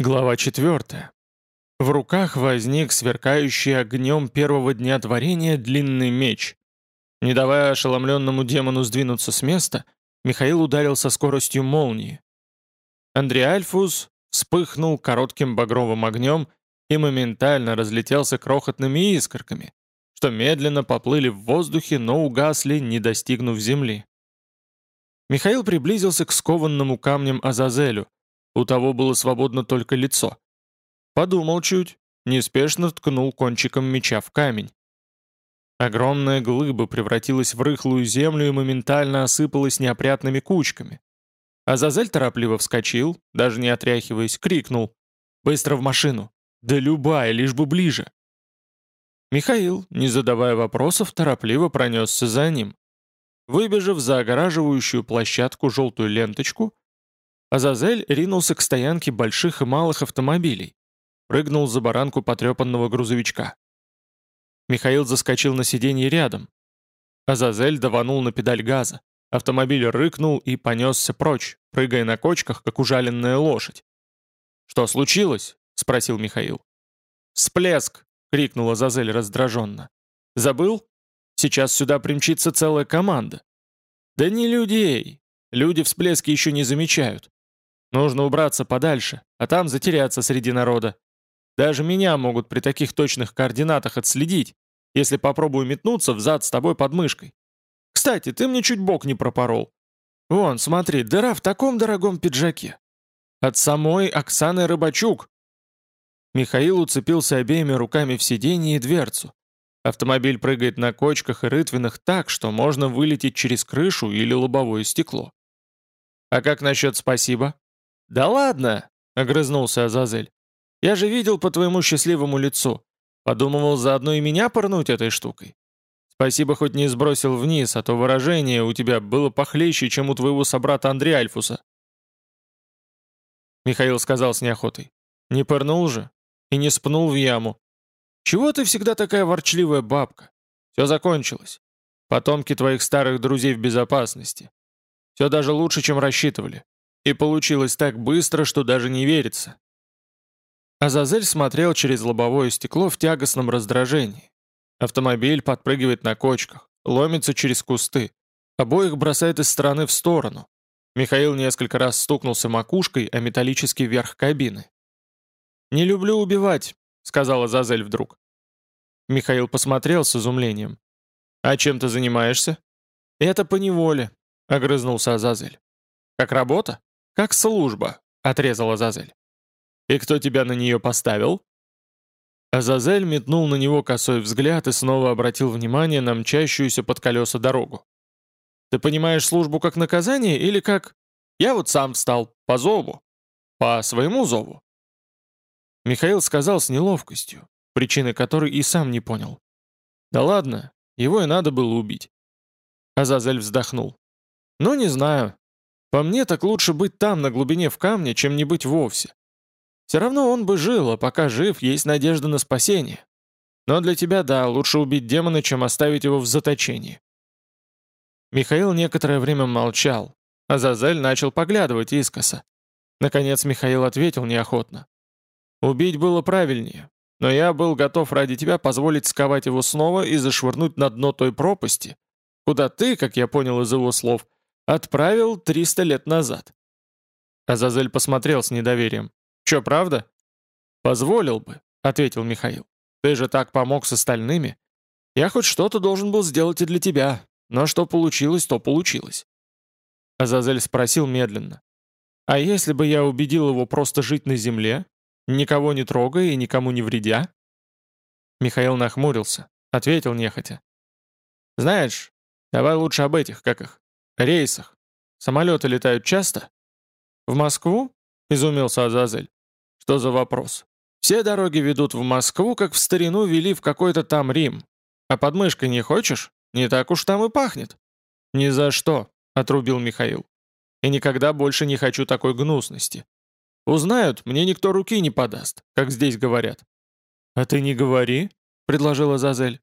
Глава 4. В руках возник сверкающий огнем первого дня творения длинный меч. Не давая ошеломленному демону сдвинуться с места, Михаил ударил со скоростью молнии. Андриальфус вспыхнул коротким багровым огнем и моментально разлетелся крохотными искорками, что медленно поплыли в воздухе, но угасли, не достигнув земли. Михаил приблизился к скованному камнем Азазелю, у того было свободно только лицо. Подумал чуть, неспешно ткнул кончиком меча в камень. Огромная глыба превратилась в рыхлую землю и моментально осыпалась неопрятными кучками. Азазель торопливо вскочил, даже не отряхиваясь, крикнул «Быстро в машину! Да любая, лишь бы ближе!» Михаил, не задавая вопросов, торопливо пронесся за ним. Выбежав за огораживающую площадку желтую ленточку, Азазель ринулся к стоянке больших и малых автомобилей. Прыгнул за баранку потрепанного грузовичка. Михаил заскочил на сиденье рядом. Азазель даванул на педаль газа. Автомобиль рыкнул и понесся прочь, прыгая на кочках, как ужаленная лошадь. «Что случилось?» — спросил Михаил. «Всплеск!» — крикнула Азазель раздраженно. «Забыл? Сейчас сюда примчится целая команда». «Да не людей! Люди всплески еще не замечают. Нужно убраться подальше, а там затеряться среди народа. Даже меня могут при таких точных координатах отследить, если попробую метнуться взад с тобой под мышкой. Кстати, ты мне чуть бок не пропорол. Вон, смотри, дыра в таком дорогом пиджаке. От самой Оксаны Рыбачук. Михаил уцепился обеими руками в сиденье и дверцу. Автомобиль прыгает на кочках и рытвинах так, что можно вылететь через крышу или лобовое стекло. А как насчет спасибо? «Да ладно!» — огрызнулся Азазель. «Я же видел по твоему счастливому лицу. Подумывал заодно и меня порнуть этой штукой. Спасибо, хоть не сбросил вниз, а то выражение у тебя было похлеще, чем у твоего собрата Андрея Альфуса». Михаил сказал с неохотой. «Не пырнул же? И не спнул в яму. Чего ты всегда такая ворчливая бабка? Все закончилось. Потомки твоих старых друзей в безопасности. Все даже лучше, чем рассчитывали. И получилось так быстро, что даже не верится. Азазель смотрел через лобовое стекло в тягостном раздражении. Автомобиль подпрыгивает на кочках, ломится через кусты. Обоих бросает из стороны в сторону. Михаил несколько раз стукнулся макушкой о металлический верх кабины. «Не люблю убивать», — сказала Азазель вдруг. Михаил посмотрел с изумлением. «А чем ты занимаешься?» «Это по неволе», — огрызнулся Азазель. «Как работа?» «Как служба», — отрезал Азазель. «И кто тебя на нее поставил?» Азазель метнул на него косой взгляд и снова обратил внимание на мчащуюся под колеса дорогу. «Ты понимаешь службу как наказание или как...» «Я вот сам встал, по зову. По своему зову». Михаил сказал с неловкостью, причины которой и сам не понял. «Да ладно, его и надо было убить». Азазель вздохнул. «Ну, не знаю. По мне, так лучше быть там, на глубине в камне, чем не быть вовсе. Все равно он бы жил, а пока жив, есть надежда на спасение. Но для тебя, да, лучше убить демона, чем оставить его в заточении. Михаил некоторое время молчал, а Зазель начал поглядывать искоса. Наконец Михаил ответил неохотно. «Убить было правильнее, но я был готов ради тебя позволить сковать его снова и зашвырнуть на дно той пропасти, куда ты, как я понял из его слов, — Отправил 300 лет назад. Азазель посмотрел с недоверием. «Че, правда?» «Позволил бы», — ответил Михаил. «Ты же так помог с остальными. Я хоть что-то должен был сделать и для тебя, но что получилось, то получилось». Азазель спросил медленно. «А если бы я убедил его просто жить на земле, никого не трогая и никому не вредя?» Михаил нахмурился, ответил нехотя. «Знаешь, давай лучше об этих, как их, рейсах. Самолеты летают часто?» «В Москву?» — изумился Азазель. «Что за вопрос? Все дороги ведут в Москву, как в старину вели в какой-то там Рим. А подмышкой не хочешь? Не так уж там и пахнет». «Ни за что», — отрубил Михаил. «И никогда больше не хочу такой гнусности. Узнают, мне никто руки не подаст, как здесь говорят». «А ты не говори», — предложила Азазель.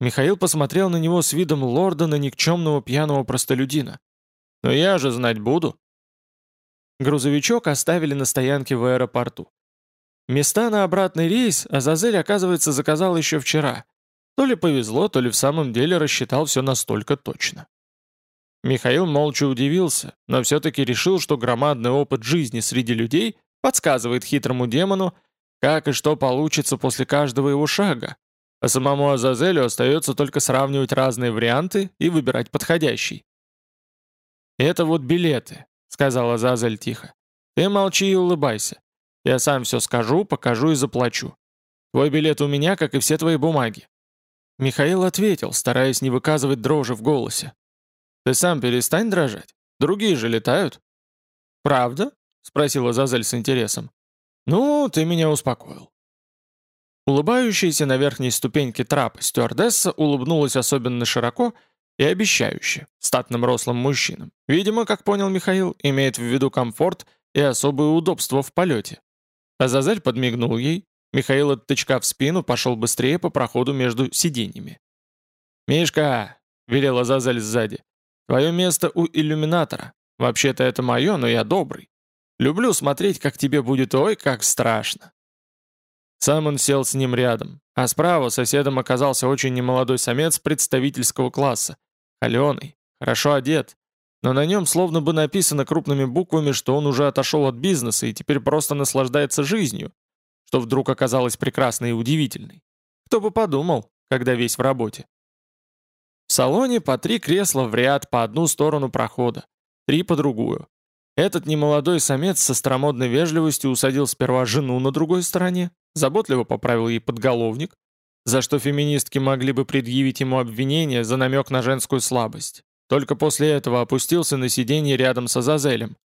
Михаил посмотрел на него с видом лорда на никчемного пьяного простолюдина. «Но я же знать буду». Грузовичок оставили на стоянке в аэропорту. Места на обратный рейс Азазель, оказывается, заказал еще вчера. То ли повезло, то ли в самом деле рассчитал все настолько точно. Михаил молча удивился, но все-таки решил, что громадный опыт жизни среди людей подсказывает хитрому демону, как и что получится после каждого его шага, а самому Азазелю остается только сравнивать разные варианты и выбирать подходящий. «Это вот билеты», — сказал Азазель тихо. «Ты молчи и улыбайся. Я сам все скажу, покажу и заплачу. Твой билет у меня, как и все твои бумаги». Михаил ответил, стараясь не выказывать дрожи в голосе. «Ты сам перестань дрожать. Другие же летают». «Правда?» — спросила Азазель с интересом. «Ну, ты меня успокоил. Улыбающаяся на верхней ступеньке трапа стюардесса улыбнулась особенно широко и обещающе, статным рослым мужчинам. Видимо, как понял Михаил, имеет в виду комфорт и особые удобства в полете. Азазель подмигнул ей, Михаил от тычка в спину пошел быстрее по проходу между сиденьями. «Мишка!» — велел Азазель сзади. «Твое место у иллюминатора. Вообще-то это мое, но я добрый. Люблю смотреть, как тебе будет ой, как страшно». Сам он сел с ним рядом, а справа соседом оказался очень немолодой самец представительского класса, холеный, хорошо одет, но на нем словно бы написано крупными буквами, что он уже отошел от бизнеса и теперь просто наслаждается жизнью, что вдруг оказалось прекрасной и удивительной. Кто бы подумал, когда весь в работе. В салоне по три кресла в ряд по одну сторону прохода, три по другую. Этот немолодой самец со старомодной вежливостью усадил сперва жену на другой стороне, заботливо поправил ей подголовник, за что феминистки могли бы предъявить ему обвинение за намек на женскую слабость. Только после этого опустился на сиденье рядом с Азазелем.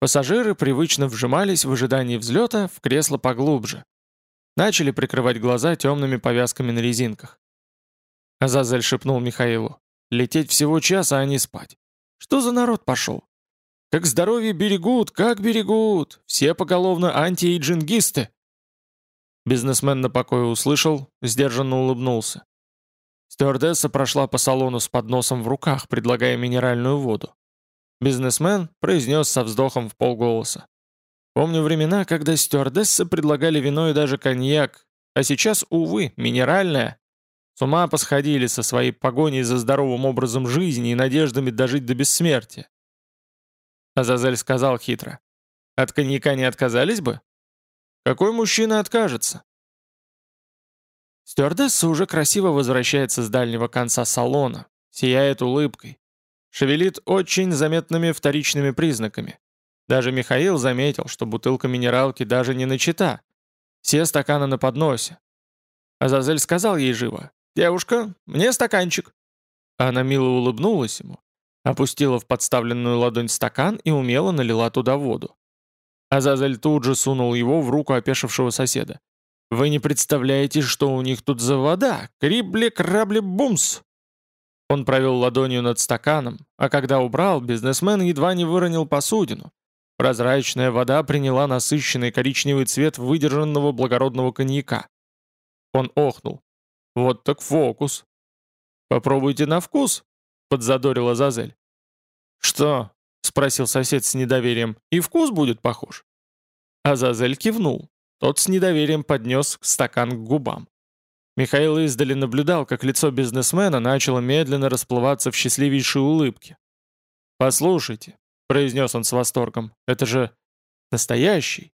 Пассажиры привычно вжимались в ожидании взлета в кресло поглубже. Начали прикрывать глаза темными повязками на резинках. Азазель шепнул Михаилу. «Лететь всего час, а не спать. Что за народ пошел? Как здоровье берегут, как берегут! Все поголовно антиэйджингисты!» Бизнесмен на покое услышал, сдержанно улыбнулся. Стюардесса прошла по салону с подносом в руках, предлагая минеральную воду. Бизнесмен произнес со вздохом в полголоса. «Помню времена, когда стюардессы предлагали вино и даже коньяк, а сейчас, увы, минеральное. С ума посходили со своей погоней за здоровым образом жизни и надеждами дожить до бессмертия». Азазель сказал хитро. «От коньяка не отказались бы?» Какой мужчина откажется? Стюардесса уже красиво возвращается с дальнего конца салона, сияет улыбкой, шевелит очень заметными вторичными признаками. Даже Михаил заметил, что бутылка минералки даже не начата. Все стаканы на подносе. Азазель сказал ей живо, «Девушка, мне стаканчик». Она мило улыбнулась ему, опустила в подставленную ладонь стакан и умело налила туда воду. Азазель тут же сунул его в руку опешившего соседа. «Вы не представляете, что у них тут за вода! Крибли-крабли-бумс!» Он провел ладонью над стаканом, а когда убрал, бизнесмен едва не выронил посудину. Прозрачная вода приняла насыщенный коричневый цвет выдержанного благородного коньяка. Он охнул. «Вот так фокус!» «Попробуйте на вкус», — подзадорила Зазель. «Что, — спросил сосед с недоверием. «И вкус будет похож?» Азазель кивнул. Тот с недоверием поднес стакан к губам. Михаил издали наблюдал, как лицо бизнесмена начало медленно расплываться в счастливейшей улыбке. «Послушайте», — произнес он с восторгом, — «это же настоящий.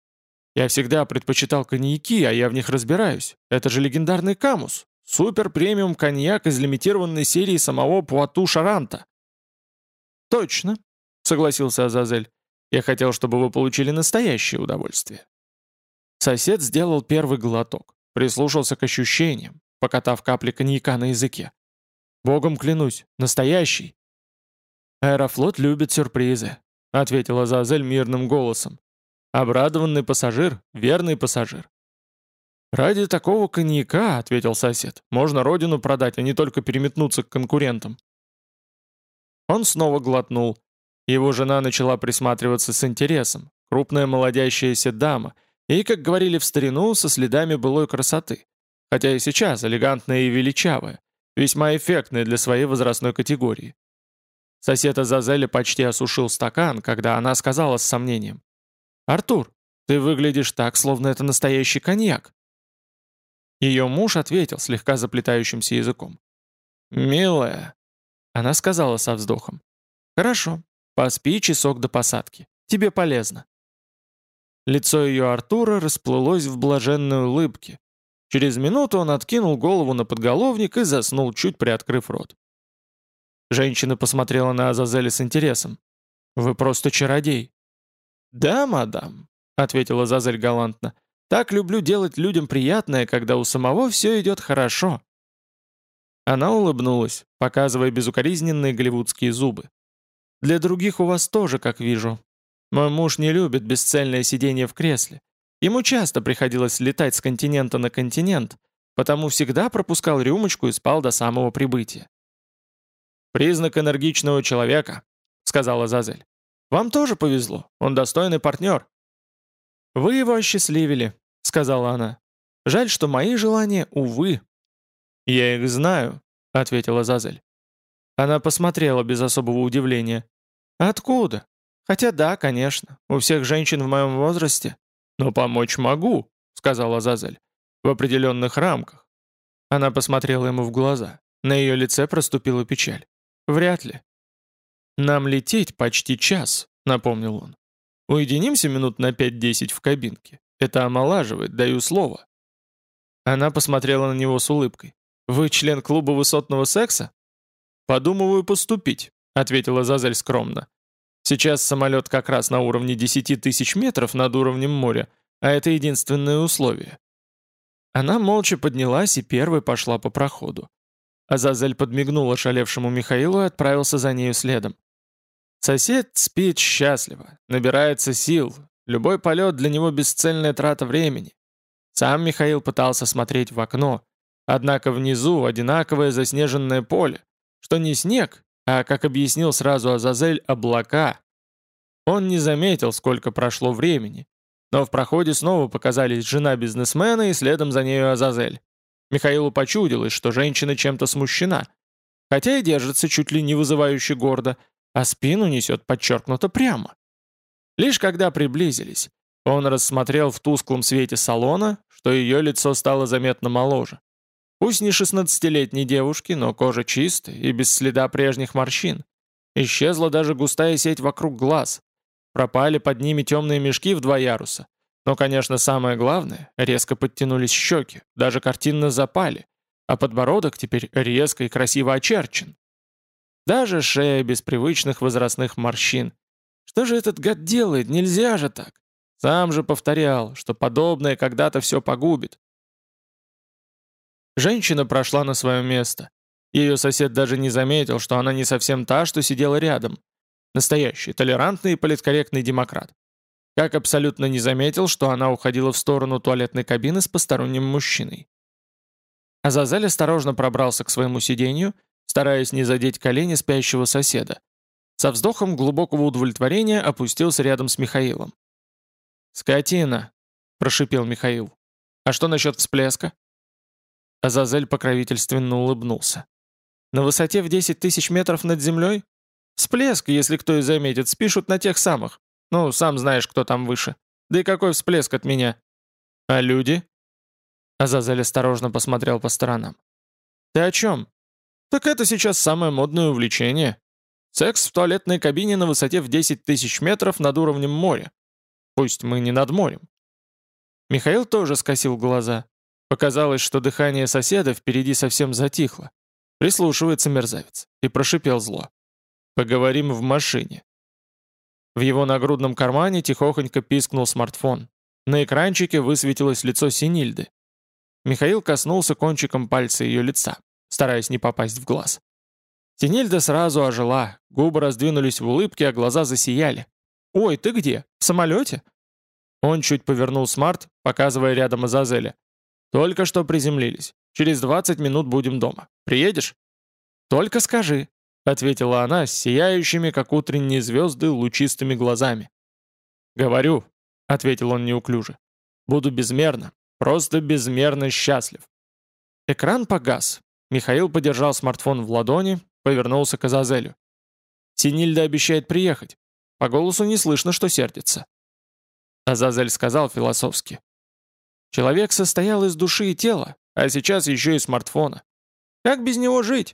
Я всегда предпочитал коньяки, а я в них разбираюсь. Это же легендарный камус. Супер-премиум коньяк из лимитированной серии самого Пуату Шаранта». «Точно», согласился Азазель. «Я хотел, чтобы вы получили настоящее удовольствие». Сосед сделал первый глоток, прислушался к ощущениям, покатав капли коньяка на языке. «Богом клянусь, настоящий!» «Аэрофлот любит сюрпризы», — ответил Азазель мирным голосом. «Обрадованный пассажир, верный пассажир». «Ради такого коньяка», — ответил сосед, — «можно родину продать, а не только переметнуться к конкурентам». Он снова глотнул, его жена начала присматриваться с интересом, крупная молодящаяся дама, и, как говорили в старину, со следами былой красоты. Хотя и сейчас элегантная и величавая, весьма эффектная для своей возрастной категории. Сосед Азазеля почти осушил стакан, когда она сказала с сомнением. «Артур, ты выглядишь так, словно это настоящий коньяк». Ее муж ответил слегка заплетающимся языком. «Милая», — она сказала со вздохом. «Хорошо, поспи часок до посадки. Тебе полезно». Лицо ее Артура расплылось в блаженной улыбке. Через минуту он откинул голову на подголовник и заснул, чуть приоткрыв рот. Женщина посмотрела на Азазеля с интересом. «Вы просто чародей». «Да, мадам», — ответила Азазель галантно. «Так люблю делать людям приятное, когда у самого все идет хорошо». Она улыбнулась, показывая безукоризненные голливудские зубы. «Для других у вас тоже, как вижу. Мой муж не любит бесцельное сидение в кресле. Ему часто приходилось летать с континента на континент, потому всегда пропускал рюмочку и спал до самого прибытия. «Признак энергичного человека», — сказала Зазель. «Вам тоже повезло, он достойный партнер». «Вы его осчастливили», — сказала она. «Жаль, что мои желания, увы». «Я их знаю», — ответила Зазель. Она посмотрела без особого удивления. «Откуда? Хотя да, конечно, у всех женщин в моем возрасте. Но помочь могу», — сказала Зазель. «В определенных рамках». Она посмотрела ему в глаза. На ее лице проступила печаль. «Вряд ли». «Нам лететь почти час», — напомнил он. «Уединимся минут на 5-10 в кабинке. Это омолаживает, даю слово». Она посмотрела на него с улыбкой. «Вы член клуба высотного секса?» «Подумываю поступить», — ответила Зазель скромно. «Сейчас самолет как раз на уровне 10 тысяч метров над уровнем моря, а это единственное условие». Она молча поднялась и первой пошла по проходу. Азазель подмигнул ошалевшему Михаилу и отправился за нею следом. Сосед спит счастливо, набирается сил. Любой полет для него бесцельная трата времени. Сам Михаил пытался смотреть в окно, однако внизу одинаковое заснеженное поле, что не снег, а, как объяснил сразу Азазель, облака. Он не заметил, сколько прошло времени, но в проходе снова показались жена бизнесмена и следом за нею Азазель. Михаилу почудилось, что женщина чем-то смущена, хотя и держится чуть ли не вызывающе гордо, а спину несет подчеркнуто прямо. Лишь когда приблизились, он рассмотрел в тусклом свете салона, что ее лицо стало заметно моложе. Пусть не шестнадцатилетней девушки, но кожа чистая и без следа прежних морщин. Исчезла даже густая сеть вокруг глаз. Пропали под ними темные мешки в два яруса. Но, конечно, самое главное, резко подтянулись щеки, даже картинно запали, а подбородок теперь резко и красиво очерчен. Даже шея без привычных возрастных морщин. Что же этот гад делает? Нельзя же так. Сам же повторял, что подобное когда-то все погубит. Женщина прошла на свое место. Ее сосед даже не заметил, что она не совсем та, что сидела рядом. Настоящий, толерантный и политкорректный демократ. Как абсолютно не заметил, что она уходила в сторону туалетной кабины с посторонним мужчиной. Азазель осторожно пробрался к своему сиденью, стараясь не задеть колени спящего соседа. Со вздохом глубокого удовлетворения опустился рядом с Михаилом. «Скотина!» – прошипел Михаил. «А что насчет всплеска?» Азазель покровительственно улыбнулся. «На высоте в 10 тысяч метров над землей? Всплеск, если кто и заметит, спишут на тех самых. Ну, сам знаешь, кто там выше. Да и какой всплеск от меня. А люди?» Азазель осторожно посмотрел по сторонам. «Ты о чем?» «Так это сейчас самое модное увлечение. Секс в туалетной кабине на высоте в 10 тысяч метров над уровнем моря. Пусть мы не над морем». Михаил тоже скосил глаза. Показалось, что дыхание соседа впереди совсем затихло. Прислушивается мерзавец. И прошипел зло. «Поговорим в машине». В его нагрудном кармане тихохонько пискнул смартфон. На экранчике высветилось лицо Синильды. Михаил коснулся кончиком пальца ее лица, стараясь не попасть в глаз. Синильда сразу ожила, губы раздвинулись в улыбке, а глаза засияли. «Ой, ты где? В самолете?» Он чуть повернул смарт, показывая рядом Азазеля. «Только что приземлились. Через 20 минут будем дома. Приедешь?» «Только скажи», — ответила она с сияющими, как утренние звезды, лучистыми глазами. «Говорю», — ответил он неуклюже, — «буду безмерно, просто безмерно счастлив». Экран погас. Михаил подержал смартфон в ладони, повернулся к Азазелю. Синильда обещает приехать. По голосу не слышно, что сердится». Азазель сказал философски. «Человек состоял из души и тела, а сейчас еще и смартфона. Как без него жить?